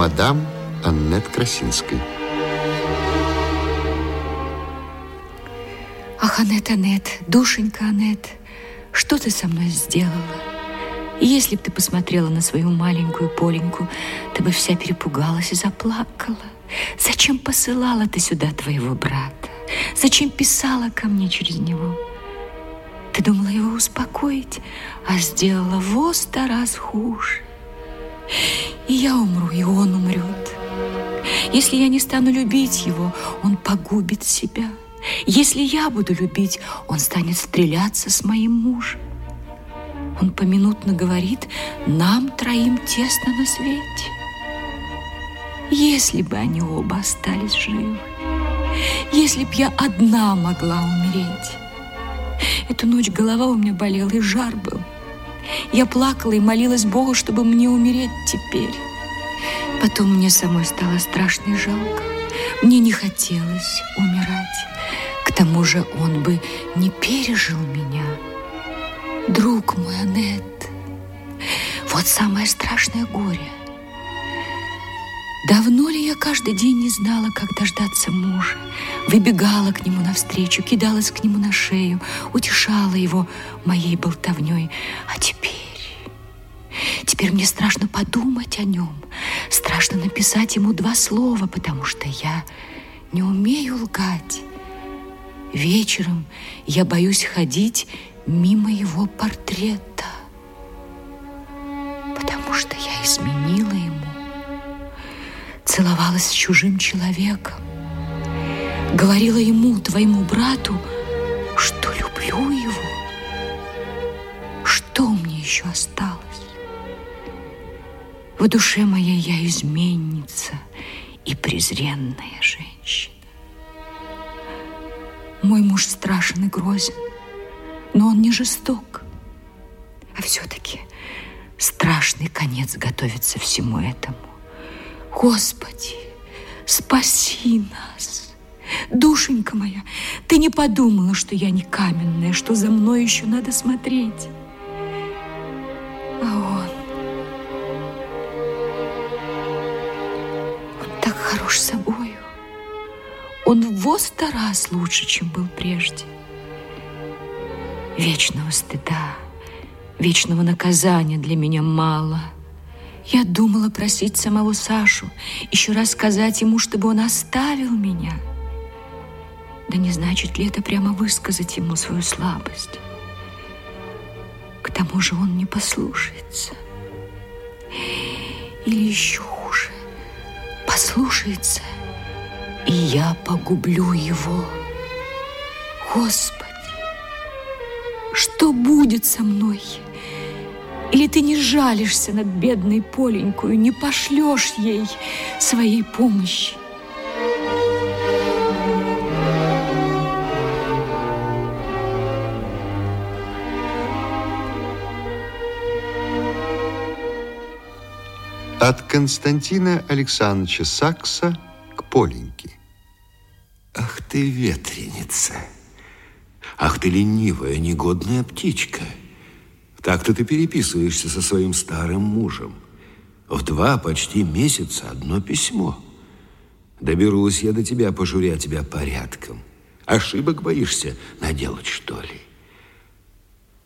мадам Аннет Красинской. Ах, Аннет, Аннет, душенька Аннет, что ты со мной сделала? Если б ты посмотрела на свою маленькую Поленьку, ты бы вся перепугалась и заплакала. Зачем посылала ты сюда твоего брата? Зачем писала ко мне через него? Ты думала его успокоить, а сделала во сто раз хуже. И я умру, и он умрет. Если я не стану любить его, он погубит себя. Если я буду любить, он станет стреляться с моим мужем. Он поминутно говорит, нам троим тесно на свете. Если бы они оба остались живы, если б я одна могла умереть, Эту ночь голова у меня болела и жар был. Я плакала и молилась Богу, чтобы мне умереть теперь. Потом мне самой стало страшно и жалко. Мне не хотелось умирать. К тому же он бы не пережил меня. Друг мой, Анет, вот самое страшное горе. Давно ли я каждый день не знала, как дождаться мужа? Выбегала к нему навстречу, кидалась к нему на шею, утешала его моей болтовней. А теперь... Теперь мне страшно подумать о нем. Страшно написать ему два слова, потому что я не умею лгать. Вечером я боюсь ходить мимо его портрета, потому что я изменила ему целовалась с чужим человеком, говорила ему, твоему брату, что люблю его. Что мне еще осталось? В душе моей я изменница и презренная женщина. Мой муж страшен и грозен, но он не жесток. А все-таки страшный конец готовится всему этому. Господи, спаси нас. Душенька моя, ты не подумала, что я не каменная, что за мной еще надо смотреть. А он... Он так хорош собою. Он в сто раз лучше, чем был прежде. Вечного стыда, вечного наказания для меня мало — я думала просить самого Сашу, еще раз сказать ему, чтобы он оставил меня. Да не значит ли это прямо высказать ему свою слабость? К тому же он не послушается. Или еще хуже, послушается, и я погублю его. Господи, что будет со мной? Или ты не жалишься над бедной Поленькою, не пошлешь ей своей помощи? От Константина Александровича Сакса к Поленьке. Ах ты ветреница! Ах ты ленивая, негодная птичка! Так-то ты переписываешься со своим старым мужем. В два почти месяца одно письмо. Доберусь я до тебя, пожуря тебя порядком. Ошибок боишься наделать, что ли?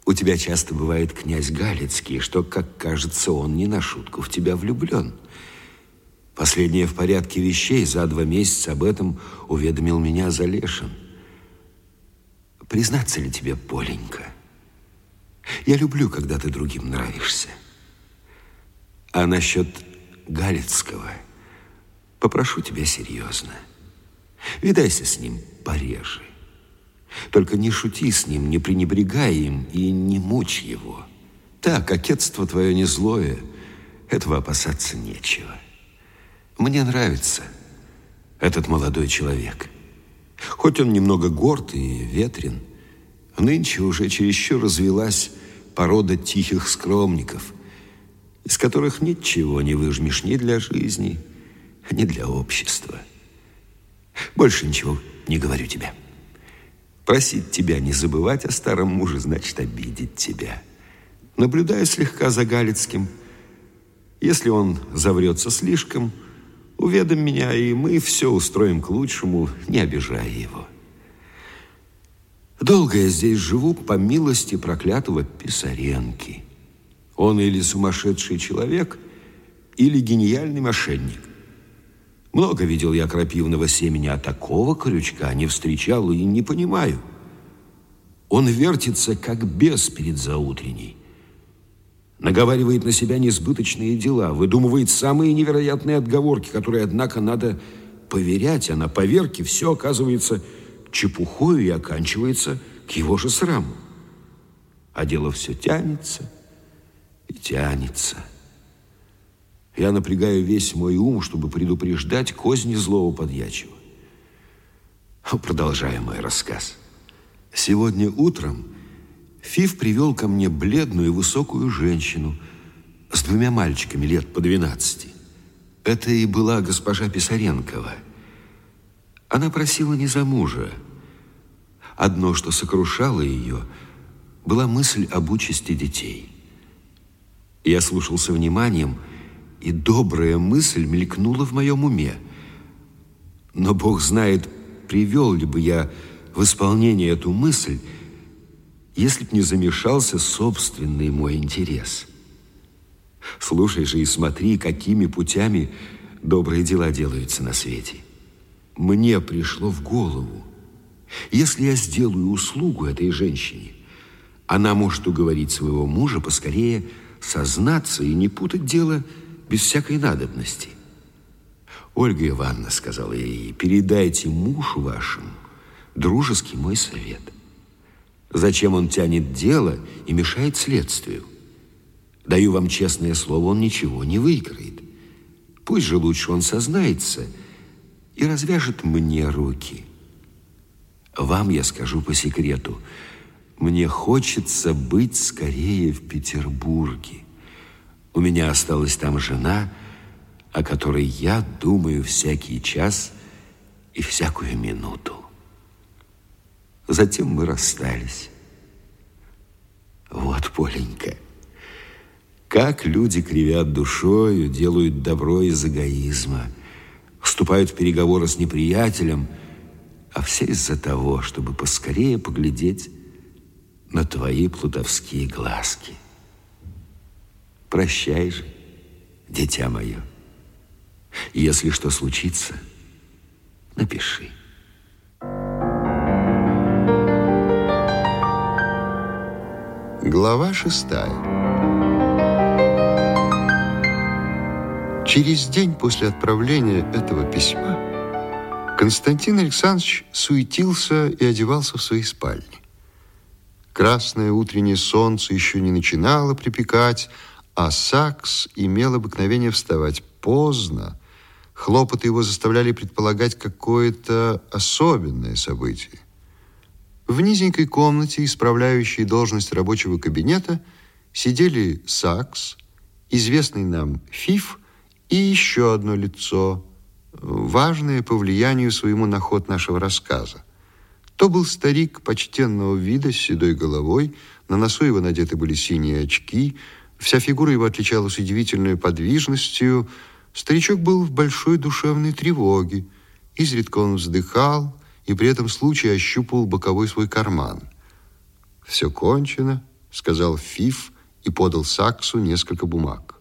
У тебя часто бывает князь Галицкий, что, как кажется, он не на шутку в тебя влюблен. Последнее в порядке вещей за два месяца об этом уведомил меня Залешин. Признаться ли тебе, Поленька, я люблю, когда ты другим нравишься. А насчет Галицкого попрошу тебя серьезно. Видайся с ним пореже. Только не шути с ним, не пренебрегай им и не мучь его. Да, кокетство твое не злое, этого опасаться нечего. Мне нравится этот молодой человек. Хоть он немного горд и ветрен, Нынче уже чересчур развелась порода тихих скромников, из которых ничего не выжмешь ни для жизни, ни для общества. Больше ничего не говорю тебе. Просить тебя не забывать о старом муже, значит обидеть тебя. наблюдая слегка за Галицким. Если он заврется слишком, уведом меня, и мы все устроим к лучшему, не обижая его. Долго я здесь живу по милости проклятого Писаренки. Он или сумасшедший человек, или гениальный мошенник. Много видел я крапивного семени, а такого крючка не встречал и не понимаю. Он вертится, как бес перед заутренней. Наговаривает на себя несбыточные дела, выдумывает самые невероятные отговорки, которые, однако, надо поверять, а на поверке все оказывается чепухою и оканчивается к его же сраму. А дело все тянется и тянется. Я напрягаю весь мой ум, чтобы предупреждать козни злого подьячего. Продолжаю мой рассказ. Сегодня утром Фиф привел ко мне бледную и высокую женщину с двумя мальчиками лет по двенадцати. Это и была госпожа Писаренкова. Она просила не за мужа. Одно, что сокрушало ее, была мысль об участи детей. Я слушался вниманием, и добрая мысль мелькнула в моем уме. Но Бог знает, привел ли бы я в исполнение эту мысль, если б не замешался собственный мой интерес. Слушай же и смотри, какими путями добрые дела делаются на свете. Мне пришло в голову, если я сделаю услугу этой женщине, она может уговорить своего мужа поскорее сознаться и не путать дело без всякой надобности. Ольга Ивановна, сказала ей, передайте мужу вашему дружеский мой совет. Зачем он тянет дело и мешает следствию? Даю вам честное слово, он ничего не выиграет. Пусть же лучше он сознается и развяжет мне руки. Вам я скажу по секрету. Мне хочется быть скорее в Петербурге. У меня осталась там жена, о которой я думаю всякий час и всякую минуту. Затем мы расстались. Вот, Поленька, как люди кривят душою, делают добро из эгоизма, вступают в переговоры с неприятелем, а все из-за того, чтобы поскорее поглядеть на твои плутовские глазки. Прощай же, дитя мое. Если что случится, напиши. Глава шестая. Через день после отправления этого письма Константин Александрович суетился и одевался в своей спальне. Красное утреннее солнце еще не начинало припекать, а Сакс имел обыкновение вставать поздно. Хлопоты его заставляли предполагать какое-то особенное событие. В низенькой комнате, исправляющей должность рабочего кабинета, сидели Сакс, известный нам Фиф и еще одно лицо, важное по влиянию своему на ход нашего рассказа. То был старик почтенного вида с седой головой, на носу его надеты были синие очки, вся фигура его отличалась удивительной подвижностью. Старичок был в большой душевной тревоге. Изредка он вздыхал, и при этом случае ощупал боковой свой карман. «Все кончено», — сказал Фиф и подал Саксу несколько бумаг.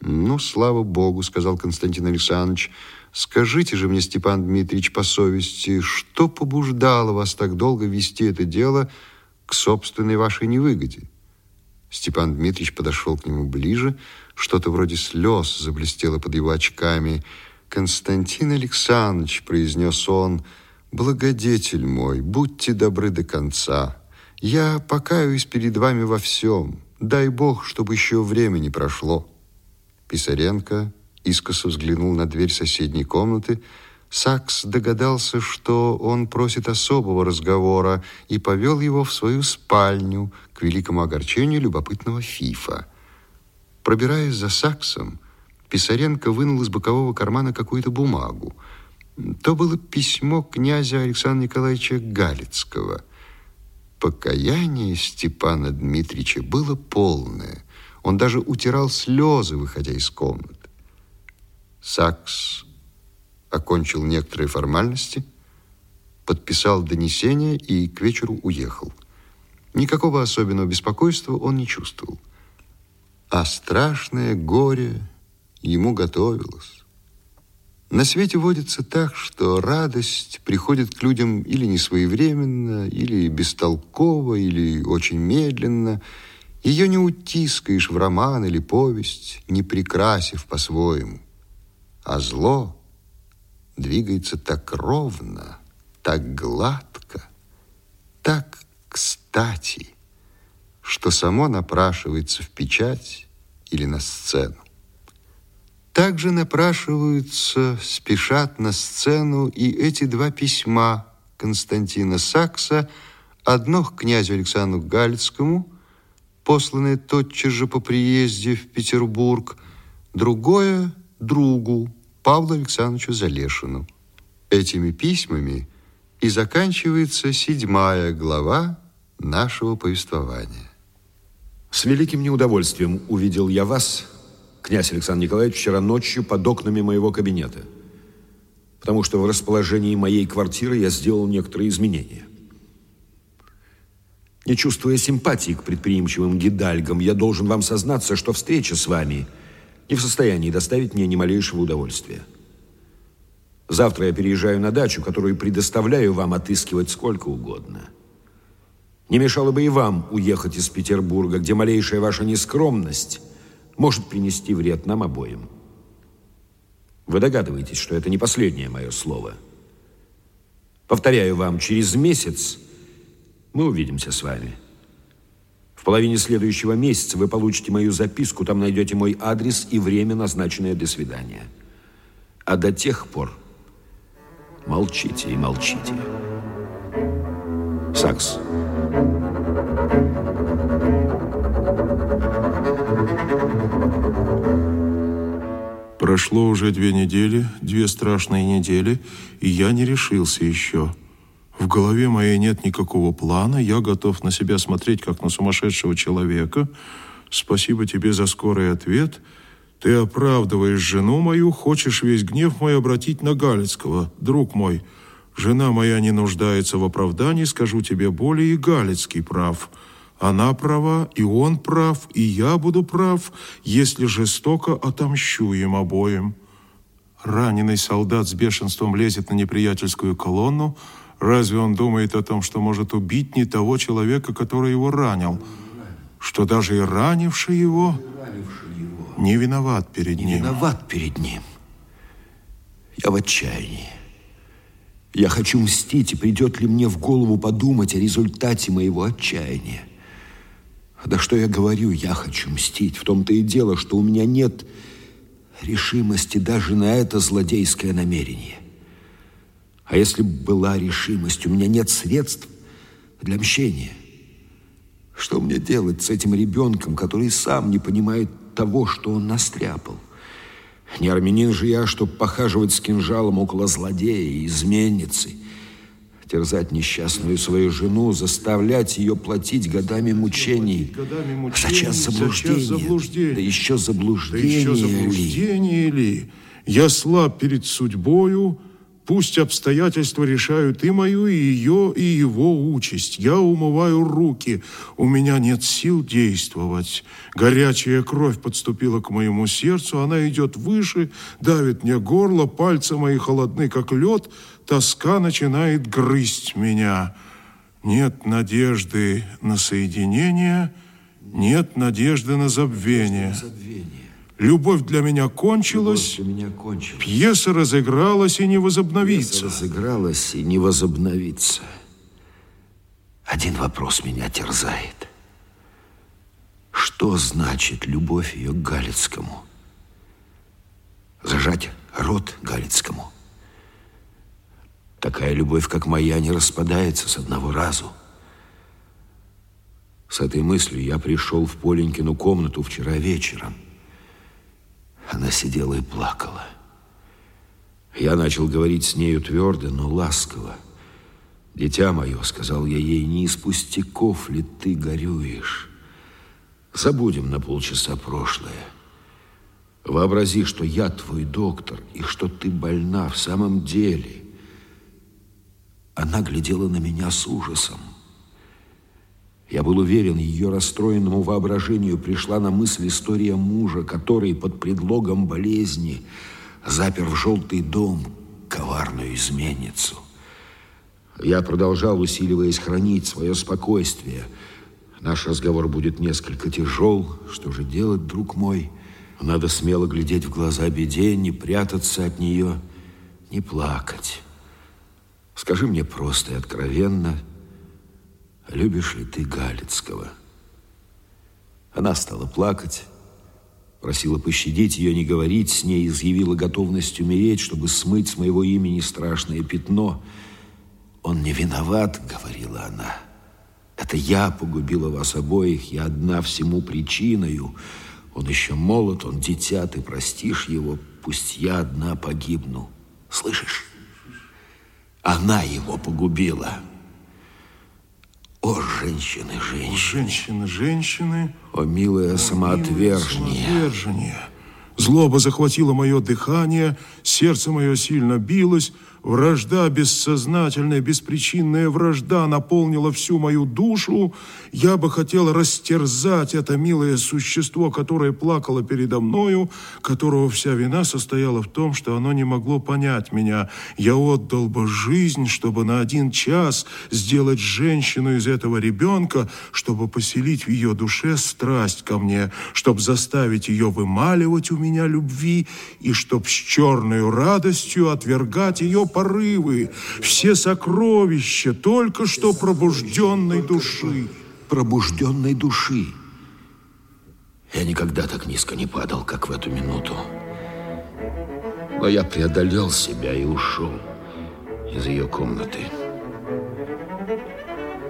«Ну, слава богу», — сказал Константин Александрович, «скажите же мне, Степан Дмитриевич, по совести, что побуждало вас так долго вести это дело к собственной вашей невыгоде?» Степан Дмитриевич подошел к нему ближе, что-то вроде слез заблестело под его очками. «Константин Александрович», — произнес он, — Благодетель мой, будьте добры до конца. Я покаюсь перед вами во всем. Дай Бог, чтобы еще время не прошло. Писаренко искоса взглянул на дверь соседней комнаты. Сакс догадался, что он просит особого разговора и повел его в свою спальню к великому огорчению любопытного Фифа. Пробираясь за Саксом, Писаренко вынул из бокового кармана какую-то бумагу – то было письмо князя Александра Николаевича Галицкого. Покаяние Степана Дмитриевича было полное. Он даже утирал слезы, выходя из комнаты. Сакс окончил некоторые формальности, подписал донесение и к вечеру уехал. Никакого особенного беспокойства он не чувствовал. А страшное горе ему готовилось. На свете водится так, что радость приходит к людям или не своевременно, или бестолково, или очень медленно. Ее не утискаешь в роман или повесть, не прикрасив по-своему. А зло двигается так ровно, так гладко, так кстати, что само напрашивается в печать или на сцену. Также напрашиваются, спешат на сцену и эти два письма Константина Сакса, одно к князю Александру Галицкому, посланное тотчас же по приезде в Петербург, другое другу Павлу Александровичу Залешину. Этими письмами и заканчивается седьмая глава нашего повествования. С великим неудовольствием увидел я вас, князь Александр Николаевич, вчера ночью под окнами моего кабинета. Потому что в расположении моей квартиры я сделал некоторые изменения. Не чувствуя симпатии к предприимчивым гидальгам, я должен вам сознаться, что встреча с вами не в состоянии доставить мне ни малейшего удовольствия. Завтра я переезжаю на дачу, которую предоставляю вам отыскивать сколько угодно. Не мешало бы и вам уехать из Петербурга, где малейшая ваша нескромность может принести вред нам обоим. Вы догадываетесь, что это не последнее мое слово. Повторяю вам, через месяц мы увидимся с вами. Половине следующего месяца вы получите мою записку, там найдете мой адрес и время, назначенное для свидания. А до тех пор молчите и молчите. Сакс. Прошло уже две недели, две страшные недели, и я не решился еще. В голове моей нет никакого плана, я готов на себя смотреть, как на сумасшедшего человека. Спасибо тебе за скорый ответ. Ты оправдываешь жену мою, хочешь весь гнев мой обратить на Галицкого. Друг мой, жена моя не нуждается в оправдании, скажу тебе более, и Галицкий прав». Она права, и он прав, и я буду прав, если жестоко отомщу им обоим. Раненый солдат с бешенством лезет на неприятельскую колонну. Разве он думает о том, что может убить не того человека, который его ранил? Что даже и ранивший его не виноват перед не ним. виноват перед ним. Я в отчаянии. Я хочу мстить, и придет ли мне в голову подумать о результате моего отчаяния? Да что я говорю, я хочу мстить. В том-то и дело, что у меня нет решимости даже на это злодейское намерение. А если бы была решимость, у меня нет средств для мщения. Что мне делать с этим ребенком, который сам не понимает того, что он настряпал? Не армянин же я, чтобы похаживать с кинжалом около злодея и изменницы – терзать несчастную свою жену, заставлять ее платить годами мучений. Годами мучений за час заблуждения. За час заблуждения. Да еще заблуждение, да еще заблуждение ли? ли? Я слаб перед судьбою, Пусть обстоятельства решают и мою, и ее, и его участь. Я умываю руки, у меня нет сил действовать. Горячая кровь подступила к моему сердцу, она идет выше, давит мне горло, пальцы мои холодны, как лед, тоска начинает грызть меня. Нет надежды на соединение, нет надежды на забвение. Любовь для меня кончилась, для меня кончилась. пьеса разыгралась и не возобновится. Пьеса разыгралась и не возобновится. Один вопрос меня терзает. Что значит любовь ее к Галицкому? Зажать рот Галицкому? Такая любовь, как моя, не распадается с одного разу. С этой мыслью я пришел в Поленькину комнату вчера вечером – она сидела и плакала. Я начал говорить с нею твердо, но ласково. Дитя мое, сказал я ей, не из пустяков ли ты горюешь? Забудем на полчаса прошлое. Вообрази, что я твой доктор, и что ты больна в самом деле. Она глядела на меня с ужасом. Я был уверен, ее расстроенному воображению пришла на мысль история мужа, который под предлогом болезни запер в желтый дом коварную изменницу. Я продолжал, усиливаясь, хранить свое спокойствие. Наш разговор будет несколько тяжел. Что же делать, друг мой? Надо смело глядеть в глаза беде, не прятаться от нее, не плакать. Скажи мне просто и откровенно – любишь ли ты Галицкого? Она стала плакать, просила пощадить ее, не говорить с ней, изъявила готовность умереть, чтобы смыть с моего имени страшное пятно. «Он не виноват», — говорила она. «Это я погубила вас обоих, я одна всему причиною. Он еще молод, он дитя, ты простишь его, пусть я одна погибну. Слышишь? Она его погубила». О, женщины, женщины. О, женщины, женщины. О, милое самоотвержение. Самоотвержение. Злоба захватила мое дыхание, сердце мое сильно билось, Вражда, бессознательная, беспричинная вражда наполнила всю мою душу. Я бы хотел растерзать это милое существо, которое плакало передо мною, которого вся вина состояла в том, что оно не могло понять меня. Я отдал бы жизнь, чтобы на один час сделать женщину из этого ребенка, чтобы поселить в ее душе страсть ко мне, чтобы заставить ее вымаливать у меня любви и чтобы с черной радостью отвергать ее порывы, все сокровища только что пробужденной души. Пробужденной души. Я никогда так низко не падал, как в эту минуту. Но я преодолел себя и ушел из ее комнаты.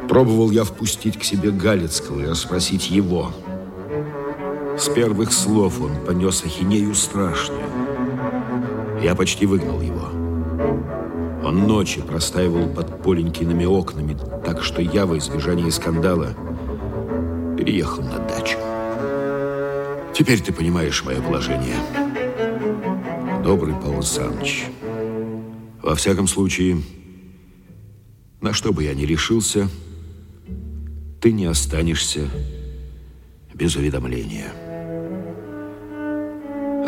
Пробовал я впустить к себе Галицкого и расспросить его. С первых слов он понес ахинею страшную. Я почти выгнал его. Он ночи простаивал под Поленькиными окнами, так что я во избежание скандала переехал на дачу. Теперь ты понимаешь мое положение. Добрый Павел Саныч. Во всяком случае, на что бы я ни решился, ты не останешься без уведомления.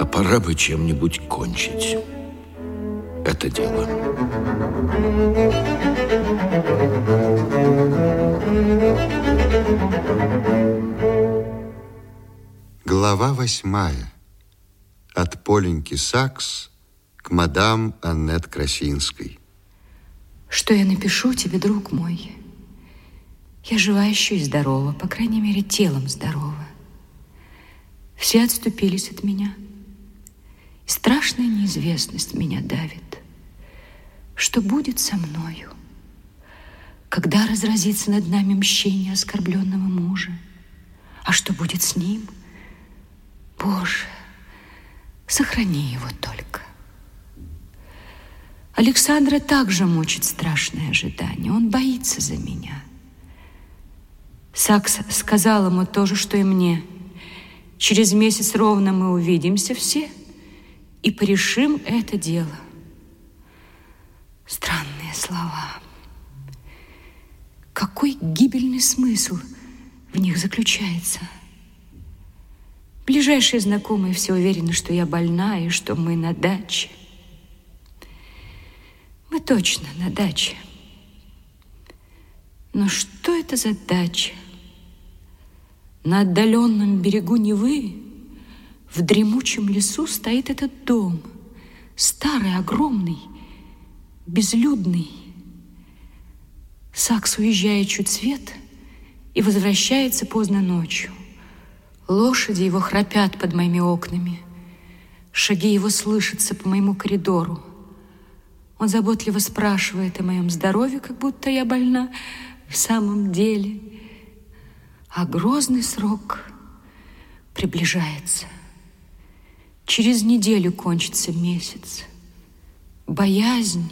А пора бы чем-нибудь кончить это дело. Глава восьмая. От Поленьки Сакс к мадам Аннет Красинской. Что я напишу тебе, друг мой? Я жива еще и здорова, по крайней мере, телом здорова. Все отступились от меня. Страшная неизвестность меня давит. Что будет со мною? Когда разразится над нами мщение оскорбленного мужа? А что будет с ним? Боже, сохрани его только. Александра также мучит страшное ожидание. Он боится за меня. Сакс сказал ему то же, что и мне. Через месяц ровно мы увидимся все и порешим это дело. Странные слова. Какой гибельный смысл в них заключается? Ближайшие знакомые все уверены, что я больна и что мы на даче. Мы точно на даче. Но что это за дача? На отдаленном берегу Невы в дремучем лесу стоит этот дом, старый, огромный, безлюдный. Сакс уезжает чуть свет и возвращается поздно ночью. Лошади его храпят под моими окнами. Шаги его слышатся по моему коридору. Он заботливо спрашивает о моем здоровье, как будто я больна в самом деле. А грозный срок приближается. Через неделю кончится месяц. Боязнь,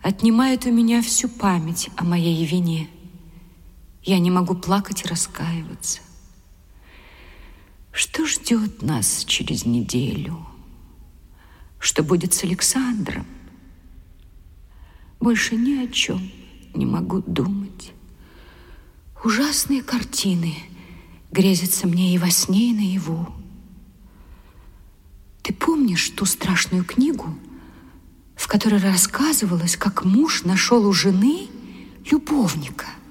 отнимает у меня всю память о моей вине. Я не могу плакать и раскаиваться. Что ждет нас через неделю? Что будет с Александром? Больше ни о чем не могу думать. Ужасные картины грезятся мне и во сне, и наяву. Ты помнишь ту страшную книгу, в которой рассказывалось, как муж нашел у жены любовника –